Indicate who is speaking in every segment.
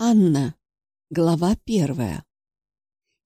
Speaker 1: Анна. Глава первая.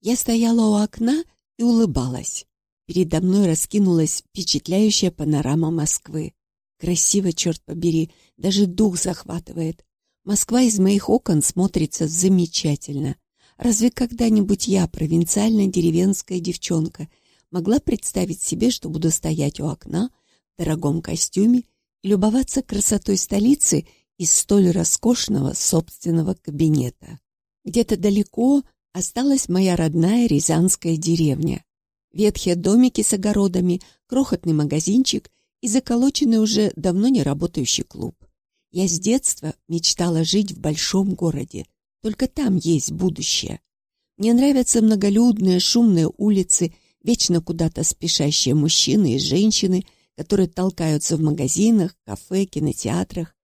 Speaker 1: Я стояла у окна и улыбалась. Передо мной раскинулась впечатляющая панорама Москвы. Красиво, черт побери, даже дух захватывает. Москва из моих окон смотрится замечательно. Разве когда-нибудь я, провинциальная деревенская девчонка, могла представить себе, что буду стоять у окна в дорогом костюме и любоваться красотой столицы – из столь роскошного собственного кабинета. Где-то далеко осталась моя родная рязанская деревня. Ветхие домики с огородами, крохотный магазинчик и заколоченный уже давно не работающий клуб. Я с детства мечтала жить в большом городе, только там есть будущее. Мне нравятся многолюдные, шумные улицы, вечно куда-то спешащие мужчины и женщины, которые толкаются в магазинах, кафе, кинотеатрах.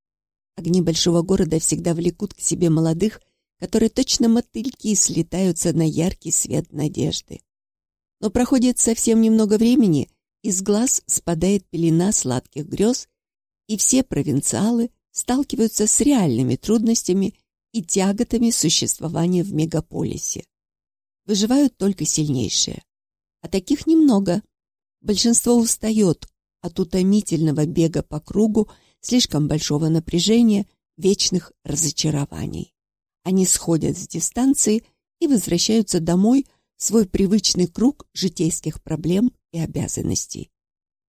Speaker 1: Огни большого города всегда влекут к себе молодых, которые точно мотыльки слетаются на яркий свет надежды. Но проходит совсем немного времени, из глаз спадает пелена сладких грез, и все провинциалы сталкиваются с реальными трудностями и тяготами существования в мегаполисе. Выживают только сильнейшие. А таких немного. Большинство устает от утомительного бега по кругу слишком большого напряжения, вечных разочарований. Они сходят с дистанции и возвращаются домой в свой привычный круг житейских проблем и обязанностей.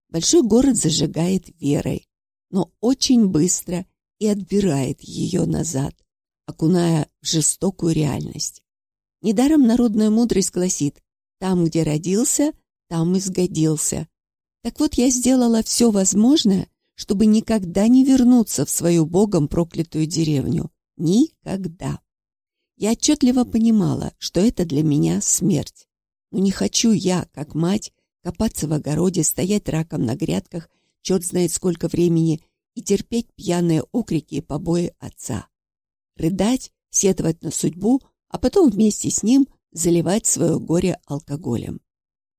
Speaker 1: Большой город зажигает верой, но очень быстро и отбирает ее назад, окуная в жестокую реальность. Недаром народная мудрость гласит «там, где родился, там и сгодился». Так вот, я сделала все возможное, чтобы никогда не вернуться в свою богом проклятую деревню. Никогда. Я отчетливо понимала, что это для меня смерть. Но не хочу я, как мать, копаться в огороде, стоять раком на грядках, черт знает сколько времени, и терпеть пьяные окрики и побои отца. Рыдать, сетовать на судьбу, а потом вместе с ним заливать свое горе алкоголем.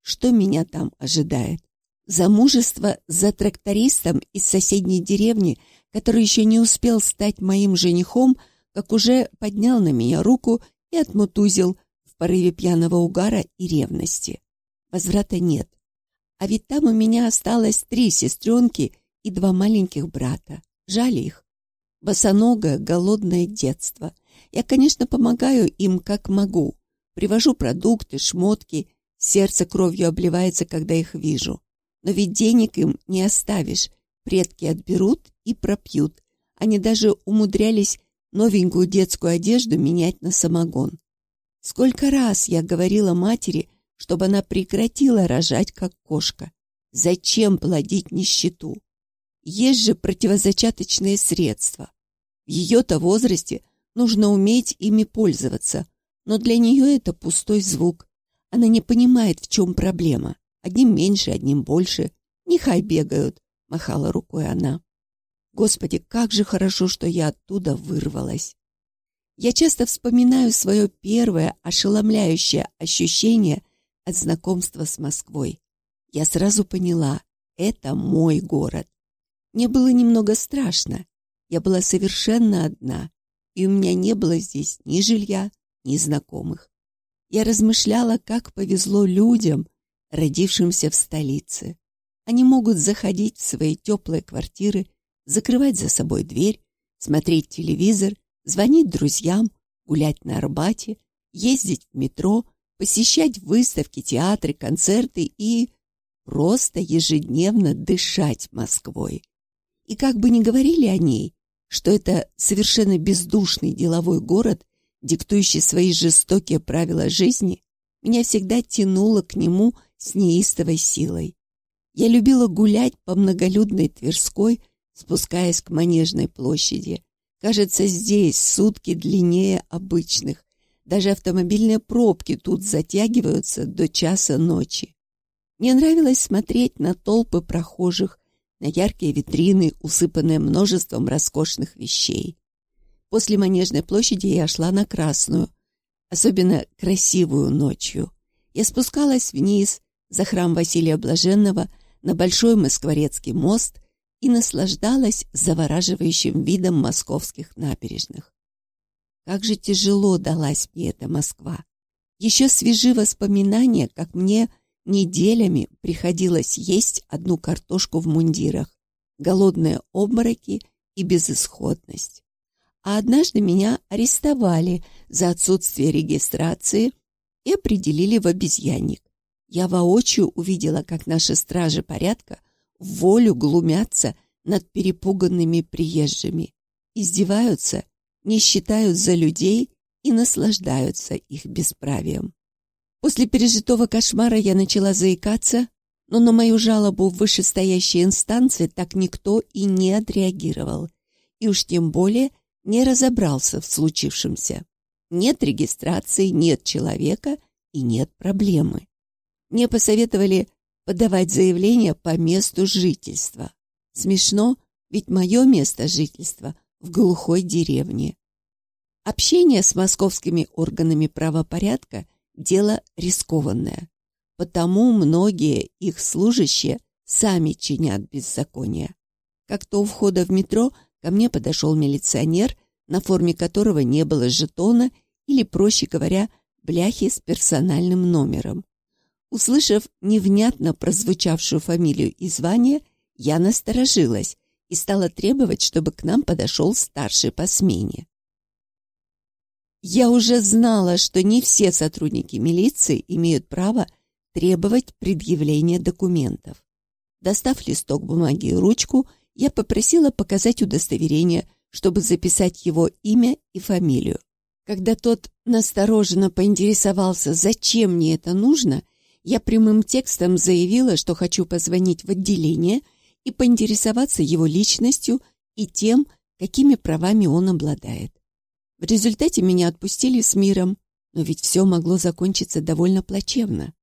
Speaker 1: Что меня там ожидает? Замужество за трактористом из соседней деревни, который еще не успел стать моим женихом, как уже поднял на меня руку и отмутузил в порыве пьяного угара и ревности. Возврата нет. А ведь там у меня осталось три сестренки и два маленьких брата. Жаль их. Босоногое, голодное детство. Я, конечно, помогаю им как могу. Привожу продукты, шмотки. Сердце кровью обливается, когда их вижу. Но ведь денег им не оставишь. Предки отберут и пропьют. Они даже умудрялись новенькую детскую одежду менять на самогон. Сколько раз я говорила матери, чтобы она прекратила рожать, как кошка. Зачем плодить нищету? Есть же противозачаточные средства. В ее-то возрасте нужно уметь ими пользоваться, но для нее это пустой звук. Она не понимает, в чем проблема. Одним меньше, одним больше. Нехай бегают, махала рукой она. Господи, как же хорошо, что я оттуда вырвалась. Я часто вспоминаю свое первое ошеломляющее ощущение от знакомства с Москвой. Я сразу поняла, это мой город. Мне было немного страшно. Я была совершенно одна, и у меня не было здесь ни жилья, ни знакомых. Я размышляла, как повезло людям, родившимся в столице. Они могут заходить в свои теплые квартиры, закрывать за собой дверь, смотреть телевизор, звонить друзьям, гулять на Арбате, ездить в метро, посещать выставки, театры, концерты и просто ежедневно дышать Москвой. И как бы ни говорили о ней, что это совершенно бездушный деловой город, диктующий свои жестокие правила жизни, меня всегда тянуло к нему с неистовой силой. Я любила гулять по многолюдной Тверской, спускаясь к Манежной площади. Кажется, здесь сутки длиннее обычных. Даже автомобильные пробки тут затягиваются до часа ночи. Мне нравилось смотреть на толпы прохожих, на яркие витрины, усыпанные множеством роскошных вещей. После Манежной площади я шла на Красную, особенно красивую ночью. Я спускалась вниз, за храм Василия Блаженного на Большой Москворецкий мост и наслаждалась завораживающим видом московских набережных. Как же тяжело далась мне эта Москва. Еще свежи воспоминания, как мне неделями приходилось есть одну картошку в мундирах, голодные обмороки и безысходность. А однажды меня арестовали за отсутствие регистрации и определили в обезьянник. Я воочию увидела, как наши стражи порядка в волю глумятся над перепуганными приезжими, издеваются, не считают за людей и наслаждаются их бесправием. После пережитого кошмара я начала заикаться, но на мою жалобу в вышестоящей инстанции так никто и не отреагировал, и уж тем более не разобрался в случившемся. Нет регистрации, нет человека и нет проблемы. Мне посоветовали подавать заявление по месту жительства. Смешно, ведь мое место жительства в глухой деревне. Общение с московскими органами правопорядка – дело рискованное. Потому многие их служащие сами чинят беззаконие. Как-то у входа в метро ко мне подошел милиционер, на форме которого не было жетона или, проще говоря, бляхи с персональным номером. Услышав невнятно прозвучавшую фамилию и звание, я насторожилась и стала требовать, чтобы к нам подошел старший по смене. Я уже знала, что не все сотрудники милиции имеют право требовать предъявления документов. Достав листок бумаги и ручку, я попросила показать удостоверение, чтобы записать его имя и фамилию. Когда тот настороженно поинтересовался, зачем мне это нужно, я прямым текстом заявила, что хочу позвонить в отделение и поинтересоваться его личностью и тем, какими правами он обладает. В результате меня отпустили с миром, но ведь все могло закончиться довольно плачевно.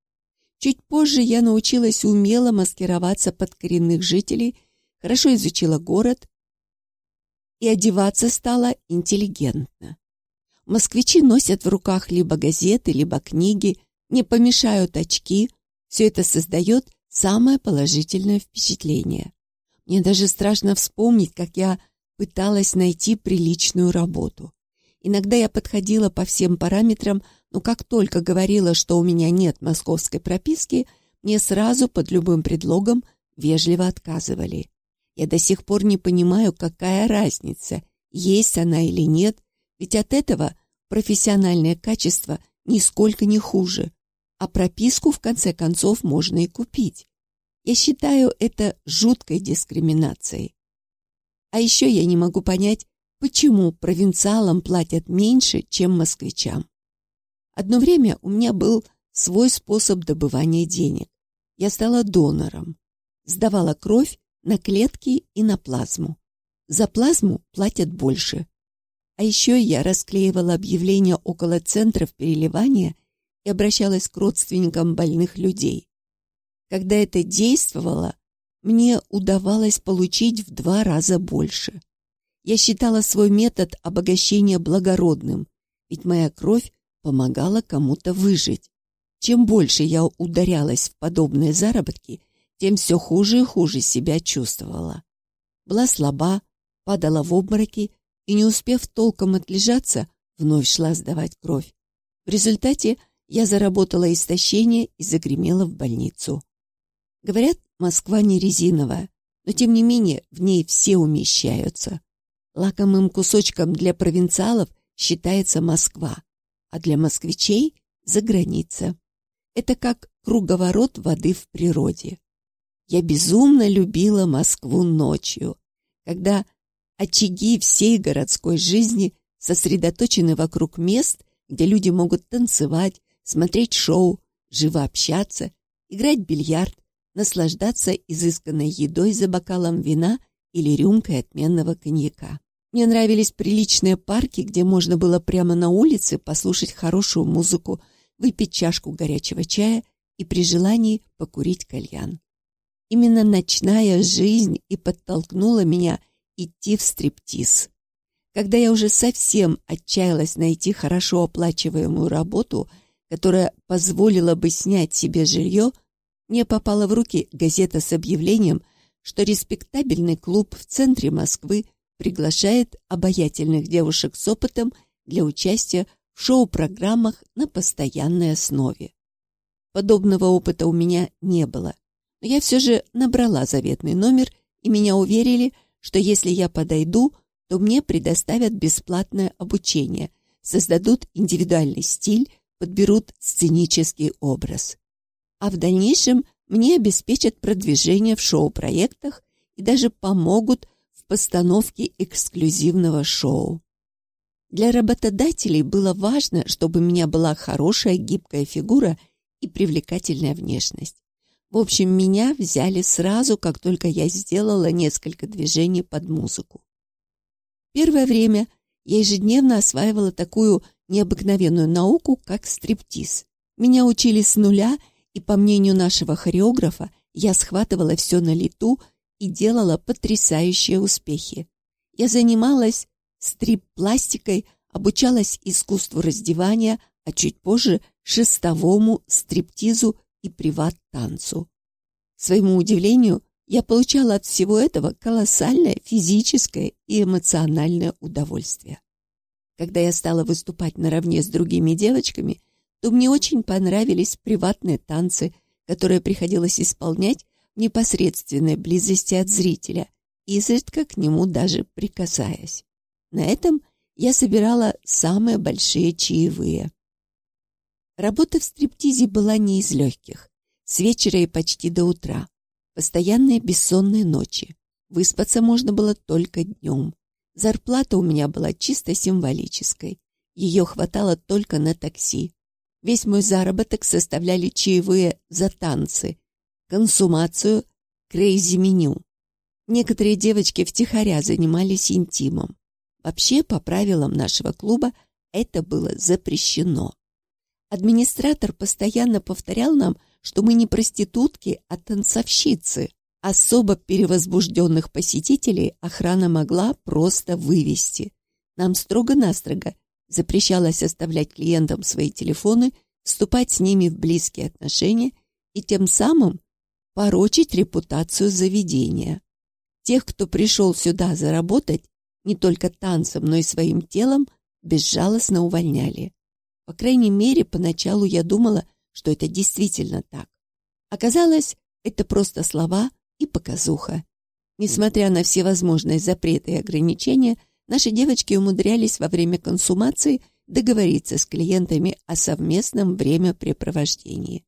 Speaker 1: Чуть позже я научилась умело маскироваться под коренных жителей, хорошо изучила город и одеваться стала интеллигентно. Москвичи носят в руках либо газеты, либо книги, не помешают очки. Все это создает самое положительное впечатление. Мне даже страшно вспомнить, как я пыталась найти приличную работу. Иногда я подходила по всем параметрам, но как только говорила, что у меня нет московской прописки, мне сразу под любым предлогом вежливо отказывали. Я до сих пор не понимаю, какая разница, есть она или нет, ведь от этого профессиональное качество нисколько не хуже а прописку, в конце концов, можно и купить. Я считаю это жуткой дискриминацией. А еще я не могу понять, почему провинциалам платят меньше, чем москвичам. Одно время у меня был свой способ добывания денег. Я стала донором. Сдавала кровь на клетки и на плазму. За плазму платят больше. А еще я расклеивала объявления около центров переливания и обращалась к родственникам больных людей. Когда это действовало, мне удавалось получить в два раза больше. Я считала свой метод обогащения благородным, ведь моя кровь помогала кому-то выжить. Чем больше я ударялась в подобные заработки, тем все хуже и хуже себя чувствовала. Была слаба, падала в обмороки и, не успев толком отлежаться, вновь шла сдавать кровь. В результате я заработала истощение и загремела в больницу. Говорят, Москва не резиновая, но тем не менее в ней все умещаются. Лакомым кусочком для провинциалов считается Москва, а для москвичей – за граница. Это как круговорот воды в природе. Я безумно любила Москву ночью, когда очаги всей городской жизни сосредоточены вокруг мест, где люди могут танцевать, смотреть шоу, живо общаться, играть в бильярд, наслаждаться изысканной едой за бокалом вина или рюмкой отменного коньяка. Мне нравились приличные парки, где можно было прямо на улице послушать хорошую музыку, выпить чашку горячего чая и при желании покурить кальян. Именно ночная жизнь и подтолкнула меня идти в стриптиз. Когда я уже совсем отчаялась найти хорошо оплачиваемую работу – которая позволила бы снять себе жилье, мне попала в руки газета с объявлением, что респектабельный клуб в центре Москвы приглашает обаятельных девушек с опытом для участия в шоу-программах на постоянной основе. Подобного опыта у меня не было, но я все же набрала заветный номер, и меня уверили, что если я подойду, то мне предоставят бесплатное обучение, создадут индивидуальный стиль, подберут сценический образ. А в дальнейшем мне обеспечат продвижение в шоу-проектах и даже помогут в постановке эксклюзивного шоу. Для работодателей было важно, чтобы у меня была хорошая гибкая фигура и привлекательная внешность. В общем, меня взяли сразу, как только я сделала несколько движений под музыку. Первое время я ежедневно осваивала такую необыкновенную науку, как стриптиз. Меня учили с нуля, и, по мнению нашего хореографа, я схватывала все на лету и делала потрясающие успехи. Я занималась стрип-пластикой, обучалась искусству раздевания, а чуть позже шестовому стриптизу и приват-танцу. К своему удивлению, я получала от всего этого колоссальное физическое и эмоциональное удовольствие. Когда я стала выступать наравне с другими девочками, то мне очень понравились приватные танцы, которые приходилось исполнять в непосредственной близости от зрителя, изредка к нему даже прикасаясь. На этом я собирала самые большие чаевые. Работа в стриптизе была не из легких. С вечера и почти до утра. Постоянные бессонные ночи. Выспаться можно было только днем. Зарплата у меня была чисто символической. Ее хватало только на такси. Весь мой заработок составляли чаевые за танцы, консумацию, крейзи-меню. Некоторые девочки втихаря занимались интимом. Вообще, по правилам нашего клуба, это было запрещено. Администратор постоянно повторял нам, что мы не проститутки, а танцовщицы. Особо перевозбужденных посетителей охрана могла просто вывести. Нам строго-настрого запрещалось оставлять клиентам свои телефоны, вступать с ними в близкие отношения и тем самым порочить репутацию заведения. Тех, кто пришел сюда заработать, не только танцем, но и своим телом, безжалостно увольняли. По крайней мере, поначалу я думала, что это действительно так. Оказалось, это просто слова и показуха. Несмотря на все возможные запреты и ограничения, наши девочки умудрялись во время консумации договориться с клиентами о совместном времяпрепровождении.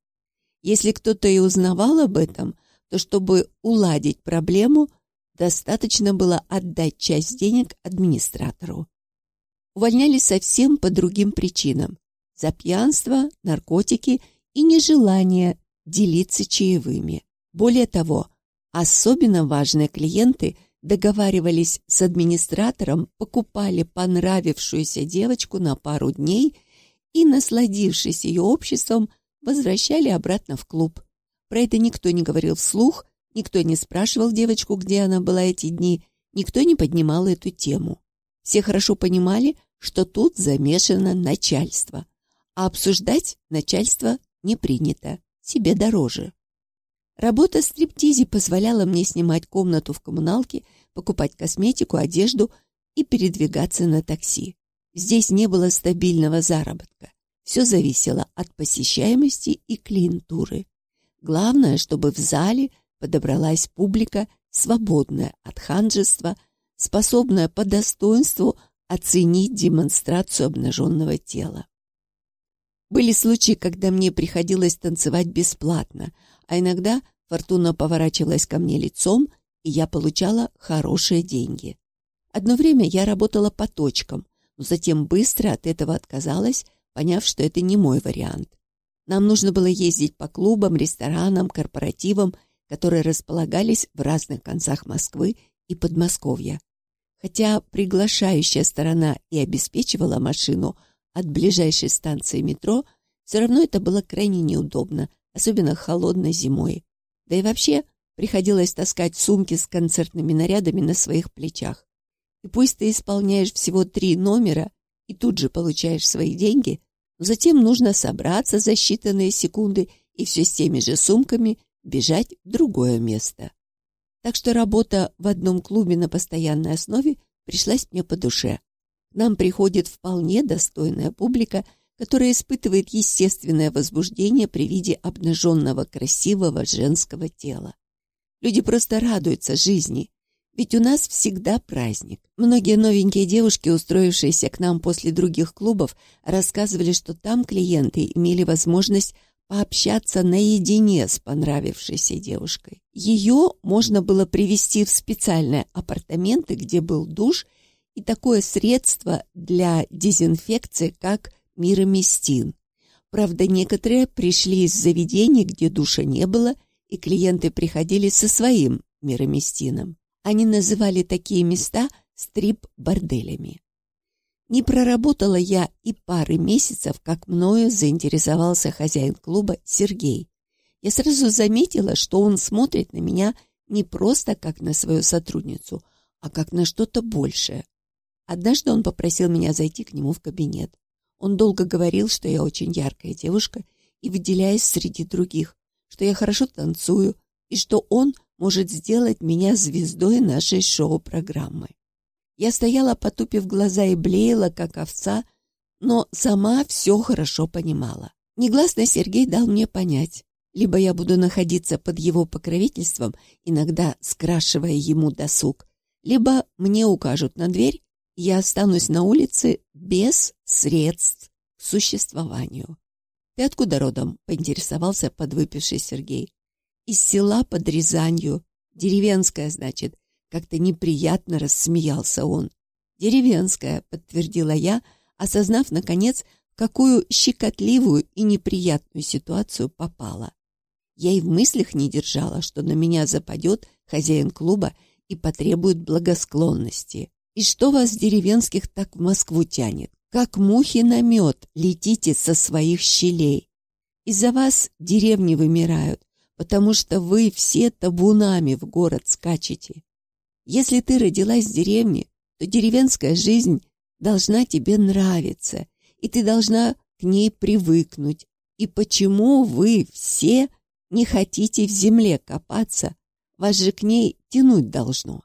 Speaker 1: Если кто-то и узнавал об этом, то чтобы уладить проблему, достаточно было отдать часть денег администратору. Увольнялись совсем по другим причинам за пьянство, наркотики и нежелание делиться чаевыми. Более того, особенно важные клиенты договаривались с администратором, покупали понравившуюся девочку на пару дней и, насладившись ее обществом, возвращали обратно в клуб. Про это никто не говорил вслух, никто не спрашивал девочку, где она была эти дни, никто не поднимал эту тему. Все хорошо понимали, что тут замешано начальство а обсуждать начальство не принято, себе дороже. Работа в стриптизе позволяла мне снимать комнату в коммуналке, покупать косметику, одежду и передвигаться на такси. Здесь не было стабильного заработка. Все зависело от посещаемости и клиентуры. Главное, чтобы в зале подобралась публика, свободная от ханжества, способная по достоинству оценить демонстрацию обнаженного тела. Были случаи, когда мне приходилось танцевать бесплатно, а иногда фортуна поворачивалась ко мне лицом, и я получала хорошие деньги. Одно время я работала по точкам, но затем быстро от этого отказалась, поняв, что это не мой вариант. Нам нужно было ездить по клубам, ресторанам, корпоративам, которые располагались в разных концах Москвы и Подмосковья. Хотя приглашающая сторона и обеспечивала машину – от ближайшей станции метро, все равно это было крайне неудобно, особенно холодной зимой. Да и вообще приходилось таскать сумки с концертными нарядами на своих плечах. И пусть ты исполняешь всего три номера и тут же получаешь свои деньги, но затем нужно собраться за считанные секунды и все с теми же сумками бежать в другое место. Так что работа в одном клубе на постоянной основе пришлась мне по душе. Нам приходит вполне достойная публика, которая испытывает естественное возбуждение при виде обнаженного красивого женского тела. Люди просто радуются жизни, ведь у нас всегда праздник. Многие новенькие девушки, устроившиеся к нам после других клубов, рассказывали, что там клиенты имели возможность пообщаться наедине с понравившейся девушкой. Ее можно было привести в специальные апартаменты, где был душ и такое средство для дезинфекции, как мироместин. Правда, некоторые пришли из заведений, где душа не было, и клиенты приходили со своим мироместином. Они называли такие места стрип-борделями. Не проработала я и пары месяцев, как мною заинтересовался хозяин клуба Сергей. Я сразу заметила, что он смотрит на меня не просто как на свою сотрудницу, а как на что-то большее. Однажды он попросил меня зайти к нему в кабинет. Он долго говорил, что я очень яркая девушка и выделяюсь среди других, что я хорошо танцую и что он может сделать меня звездой нашей шоу-программы. Я стояла, потупив глаза и блеяла, как овца, но сама все хорошо понимала. Негласно Сергей дал мне понять, либо я буду находиться под его покровительством, иногда скрашивая ему досуг, либо мне укажут на дверь, я останусь на улице без средств к существованию. «Ты откуда родом?» — поинтересовался подвыпивший Сергей из села под Рязанью. Деревенская, значит. Как-то неприятно рассмеялся он. Деревенская, подтвердила я, осознав, наконец, какую щекотливую и неприятную ситуацию попала. Я и в мыслях не держала, что на меня западет хозяин клуба и потребует благосклонности. И что вас, деревенских, так в Москву тянет? Как мухи на мед летите со своих щелей. Из-за вас деревни вымирают, потому что вы все табунами в город скачете. Если ты родилась в деревне, то деревенская жизнь должна тебе нравиться, и ты должна к ней привыкнуть. И почему вы все не хотите в земле копаться? Вас же к ней тянуть должно.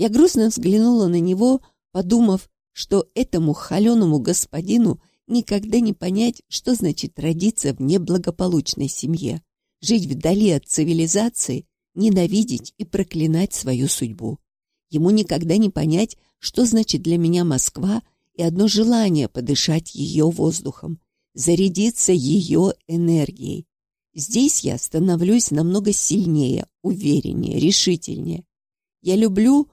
Speaker 1: Я грустно взглянула на него, подумав, что этому холеному господину никогда не понять, что значит родиться в неблагополучной семье жить вдали от цивилизации, ненавидеть и проклинать свою судьбу. Ему никогда не понять, что значит для меня Москва и одно желание подышать ее воздухом, зарядиться ее энергией. Здесь я становлюсь намного сильнее, увереннее, решительнее. Я люблю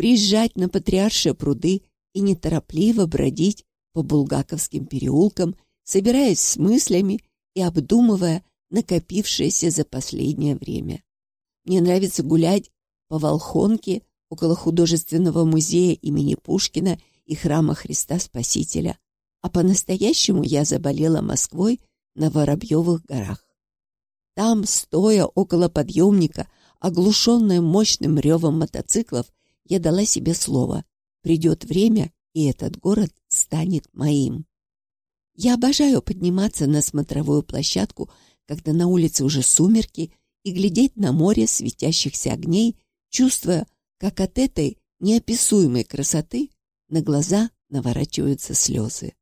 Speaker 1: приезжать на Патриаршие пруды и неторопливо бродить по булгаковским переулкам, собираясь с мыслями и обдумывая, накопившееся за последнее время. Мне нравится гулять по Волхонке около художественного музея имени Пушкина и храма Христа Спасителя, а по-настоящему я заболела Москвой на Воробьевых горах. Там, стоя около подъемника, оглушенная мощным ревом мотоциклов, я дала себе слово «Придет время, и этот город станет моим». Я обожаю подниматься на смотровую площадку когда на улице уже сумерки, и глядеть на море светящихся огней, чувствуя, как от этой неописуемой красоты на глаза наворачиваются слезы.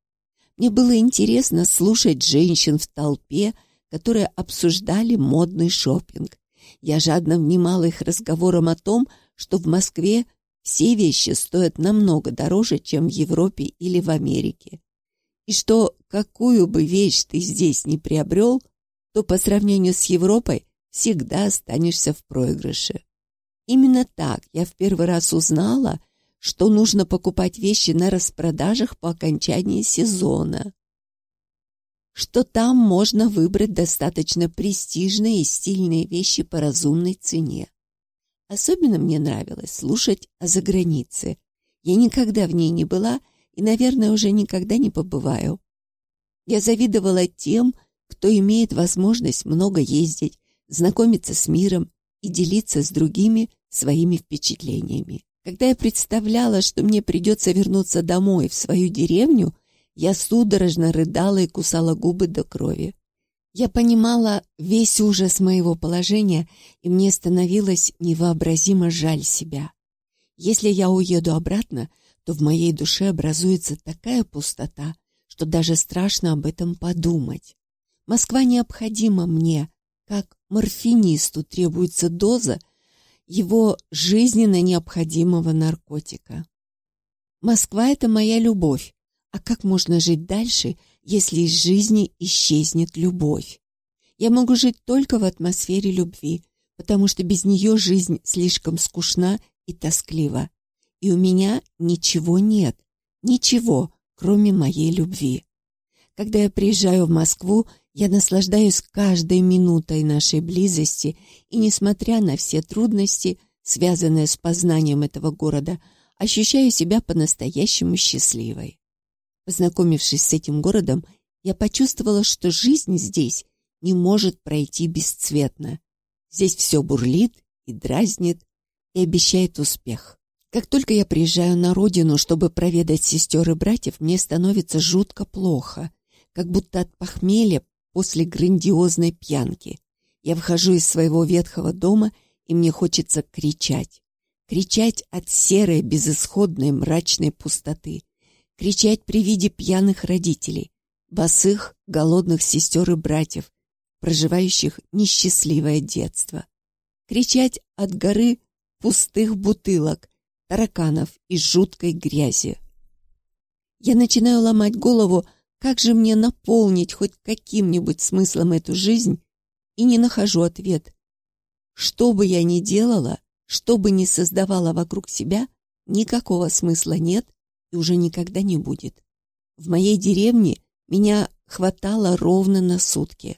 Speaker 1: Мне было интересно слушать женщин в толпе, которые обсуждали модный шопинг. Я жадно внимала их разговорам о том, что в Москве все вещи стоят намного дороже, чем в Европе или в Америке. И что какую бы вещь ты здесь не приобрел, то по сравнению с Европой всегда останешься в проигрыше. Именно так я в первый раз узнала, что нужно покупать вещи на распродажах по окончании сезона. Что там можно выбрать достаточно престижные и стильные вещи по разумной цене. Особенно мне нравилось слушать о загранице. Я никогда в ней не была и, наверное, уже никогда не побываю. Я завидовала тем, кто имеет возможность много ездить, знакомиться с миром и делиться с другими своими впечатлениями. Когда я представляла, что мне придется вернуться домой, в свою деревню, я судорожно рыдала и кусала губы до крови. Я понимала весь ужас моего положения, и мне становилось невообразимо жаль себя. Если я уеду обратно, то в моей душе образуется такая пустота, что даже страшно об этом подумать. Москва необходима мне, как морфинисту требуется доза его жизненно необходимого наркотика. Москва — это моя любовь. А как можно жить дальше, если из жизни исчезнет любовь? Я могу жить только в атмосфере любви, потому что без нее жизнь слишком скучна и тосклива. И у меня ничего нет, ничего, кроме моей любви. Когда я приезжаю в Москву, я наслаждаюсь каждой минутой нашей близости, и, несмотря на все трудности, связанные с познанием этого города, ощущаю себя по-настоящему счастливой. Познакомившись с этим городом, я почувствовала, что жизнь здесь не может пройти бесцветно. Здесь все бурлит и дразнит, и обещает успех. Как только я приезжаю на родину, чтобы проведать сестер и братьев, мне становится жутко плохо, как будто от похмелья после грандиозной пьянки. Я вхожу из своего ветхого дома, и мне хочется кричать. Кричать от серой, безысходной, мрачной пустоты. Кричать при виде пьяных родителей, босых, голодных сестер и братьев, проживающих несчастливое детство. Кричать от горы пустых бутылок, тараканов и жуткой грязи. Я начинаю ломать голову, как же мне наполнить хоть каким-нибудь смыслом эту жизнь, и не нахожу ответ. Что бы я ни делала, что бы ни создавала вокруг себя, никакого смысла нет и уже никогда не будет. В моей деревне меня хватало ровно на сутки.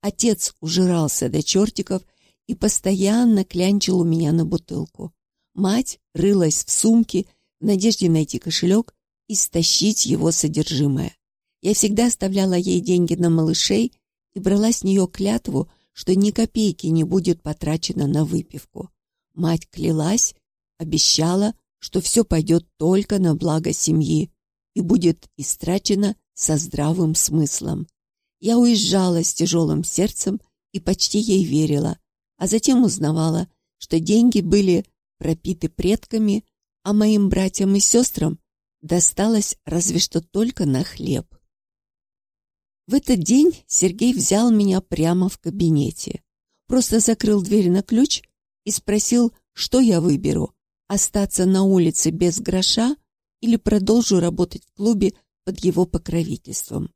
Speaker 1: Отец ужирался до чертиков и постоянно клянчил у меня на бутылку. Мать рылась в сумке в надежде найти кошелек и стащить его содержимое. Я всегда оставляла ей деньги на малышей и брала с нее клятву, что ни копейки не будет потрачено на выпивку. Мать клялась, обещала, что все пойдет только на благо семьи и будет истрачено со здравым смыслом. Я уезжала с тяжелым сердцем и почти ей верила, а затем узнавала, что деньги были пропиты предками, а моим братьям и сестрам досталось разве что только на хлеб. В этот день Сергей взял меня прямо в кабинете, просто закрыл дверь на ключ и спросил, что я выберу – остаться на улице без гроша или продолжу работать в клубе под его покровительством.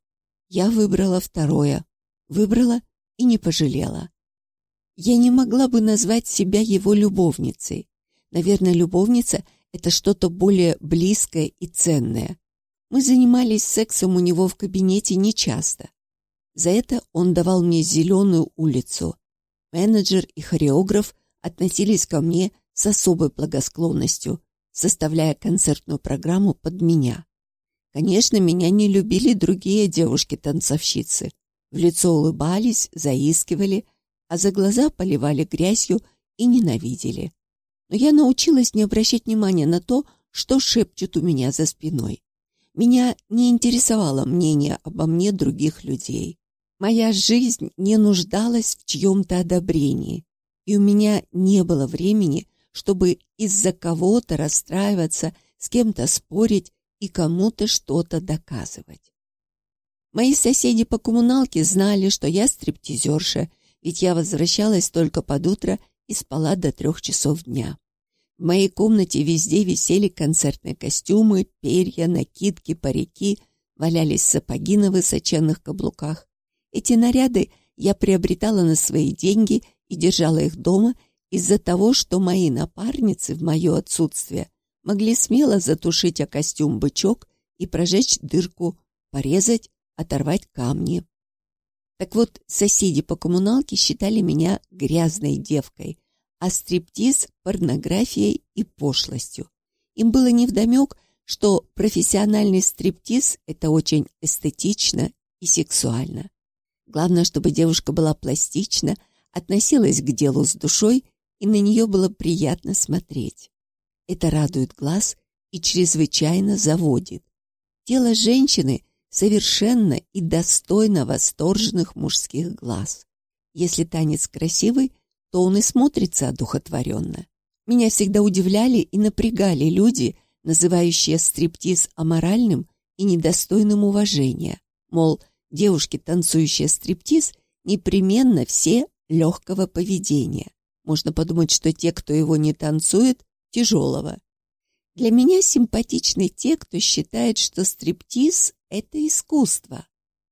Speaker 1: Я выбрала второе, выбрала и не пожалела. Я не могла бы назвать себя его любовницей, Наверное, любовница — это что-то более близкое и ценное. Мы занимались сексом у него в кабинете нечасто. За это он давал мне зеленую улицу. Менеджер и хореограф относились ко мне с особой благосклонностью, составляя концертную программу под меня. Конечно, меня не любили другие девушки-танцовщицы. В лицо улыбались, заискивали, а за глаза поливали грязью и ненавидели но я научилась не обращать внимания на то, что шепчут у меня за спиной. Меня не интересовало мнение обо мне других людей. Моя жизнь не нуждалась в чьем-то одобрении, и у меня не было времени, чтобы из-за кого-то расстраиваться, с кем-то спорить и кому-то что-то доказывать. Мои соседи по коммуналке знали, что я стриптизерша, ведь я возвращалась только под утро и спала до трех часов дня. В моей комнате везде висели концертные костюмы, перья, накидки, парики, валялись сапоги на высоченных каблуках. Эти наряды я приобретала на свои деньги и держала их дома из-за того, что мои напарницы в мое отсутствие могли смело затушить о костюм бычок и прожечь дырку, порезать, оторвать камни. Так вот, соседи по коммуналке считали меня грязной девкой, а стриптиз – порнографией и пошлостью. Им было невдомек, что профессиональный стриптиз – это очень эстетично и сексуально. Главное, чтобы девушка была пластична, относилась к делу с душой, и на нее было приятно смотреть. Это радует глаз и чрезвычайно заводит. Тело женщины совершенно и достойно восторженных мужских глаз. Если танец красивый, то он и смотрится одухотворенно. Меня всегда удивляли и напрягали люди, называющие стриптиз аморальным и недостойным уважения. Мол, девушки, танцующие стриптиз, непременно все легкого поведения. Можно подумать, что те, кто его не танцует, тяжелого. Для меня симпатичны те, кто считает, что стриптиз – это искусство.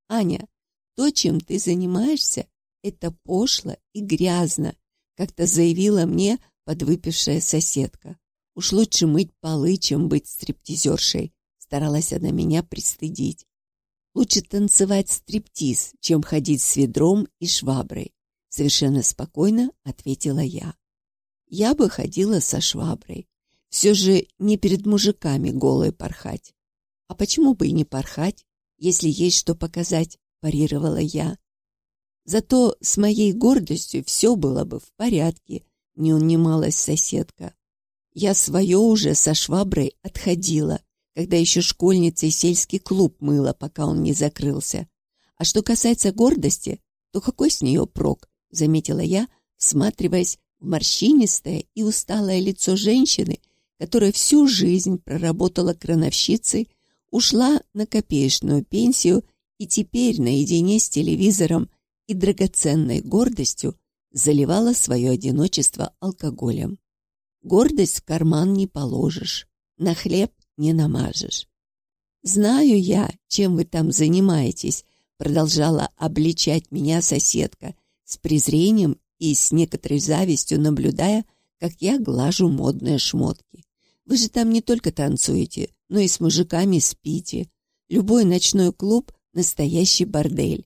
Speaker 1: Аня, то, чем ты занимаешься, это пошло и грязно, как-то заявила мне подвыпившая соседка. Уж лучше мыть полы, чем быть стриптизершей. Старалась она меня пристыдить. Лучше танцевать стриптиз, чем ходить с ведром и шваброй. Совершенно спокойно ответила я. Я бы ходила со шваброй. Все же не перед мужиками голой порхать. А почему бы и не порхать, если есть что показать, парировала я. Зато с моей гордостью все было бы в порядке, не унималась соседка. Я свое уже со шваброй отходила, когда еще школьница и сельский клуб мыла, пока он не закрылся. А что касается гордости, то какой с нее прок, заметила я, всматриваясь в морщинистое и усталое лицо женщины, которая всю жизнь проработала крановщицей, ушла на копеечную пенсию и теперь наедине с телевизором и драгоценной гордостью заливала свое одиночество алкоголем. Гордость в карман не положишь, на хлеб не намажешь. «Знаю я, чем вы там занимаетесь», продолжала обличать меня соседка, с презрением и с некоторой завистью наблюдая, как я глажу модные шмотки. «Вы же там не только танцуете, но и с мужиками спите. Любой ночной клуб — настоящий бордель.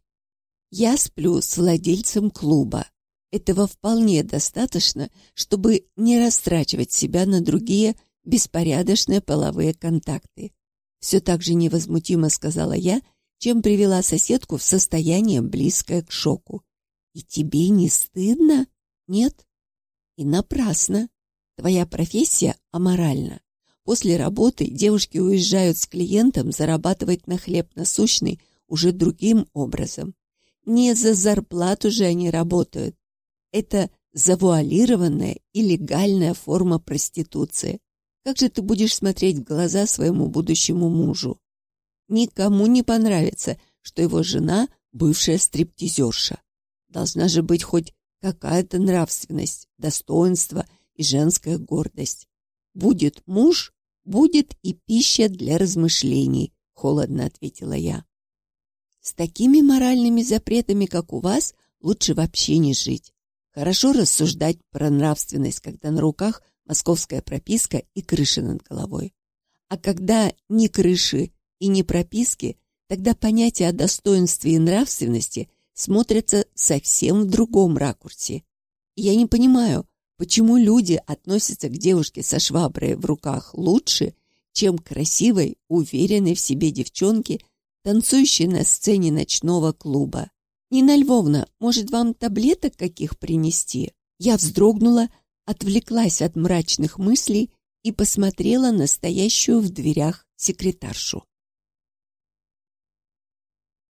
Speaker 1: Я сплю с владельцем клуба. Этого вполне достаточно, чтобы не растрачивать себя на другие беспорядочные половые контакты. Все так же невозмутимо сказала я, чем привела соседку в состояние близкое к шоку. «И тебе не стыдно? Нет? И напрасно. Твоя профессия аморальна. После работы девушки уезжают с клиентом зарабатывать на хлеб насущный уже другим образом. Не за зарплату же они работают, это завуалированная и легальная форма проституции. Как же ты будешь смотреть в глаза своему будущему мужу? Никому не понравится, что его жена – бывшая стриптизерша. Должна же быть хоть какая-то нравственность, достоинство и женская гордость. Будет муж, будет и пища для размышлений, холодно ответила я. С такими моральными запретами, как у вас, лучше вообще не жить. Хорошо рассуждать про нравственность, когда на руках московская прописка и крыша над головой. А когда ни крыши и ни прописки, тогда понятие о достоинстве и нравственности смотрятся совсем в другом ракурсе. я не понимаю, почему люди относятся к девушке со шваброй в руках лучше, чем красивой, уверенной в себе девчонке, танцующей на сцене ночного клуба. «Нина Львовна, может, вам таблеток каких принести?» Я вздрогнула, отвлеклась от мрачных мыслей и посмотрела на стоящую в дверях секретаршу.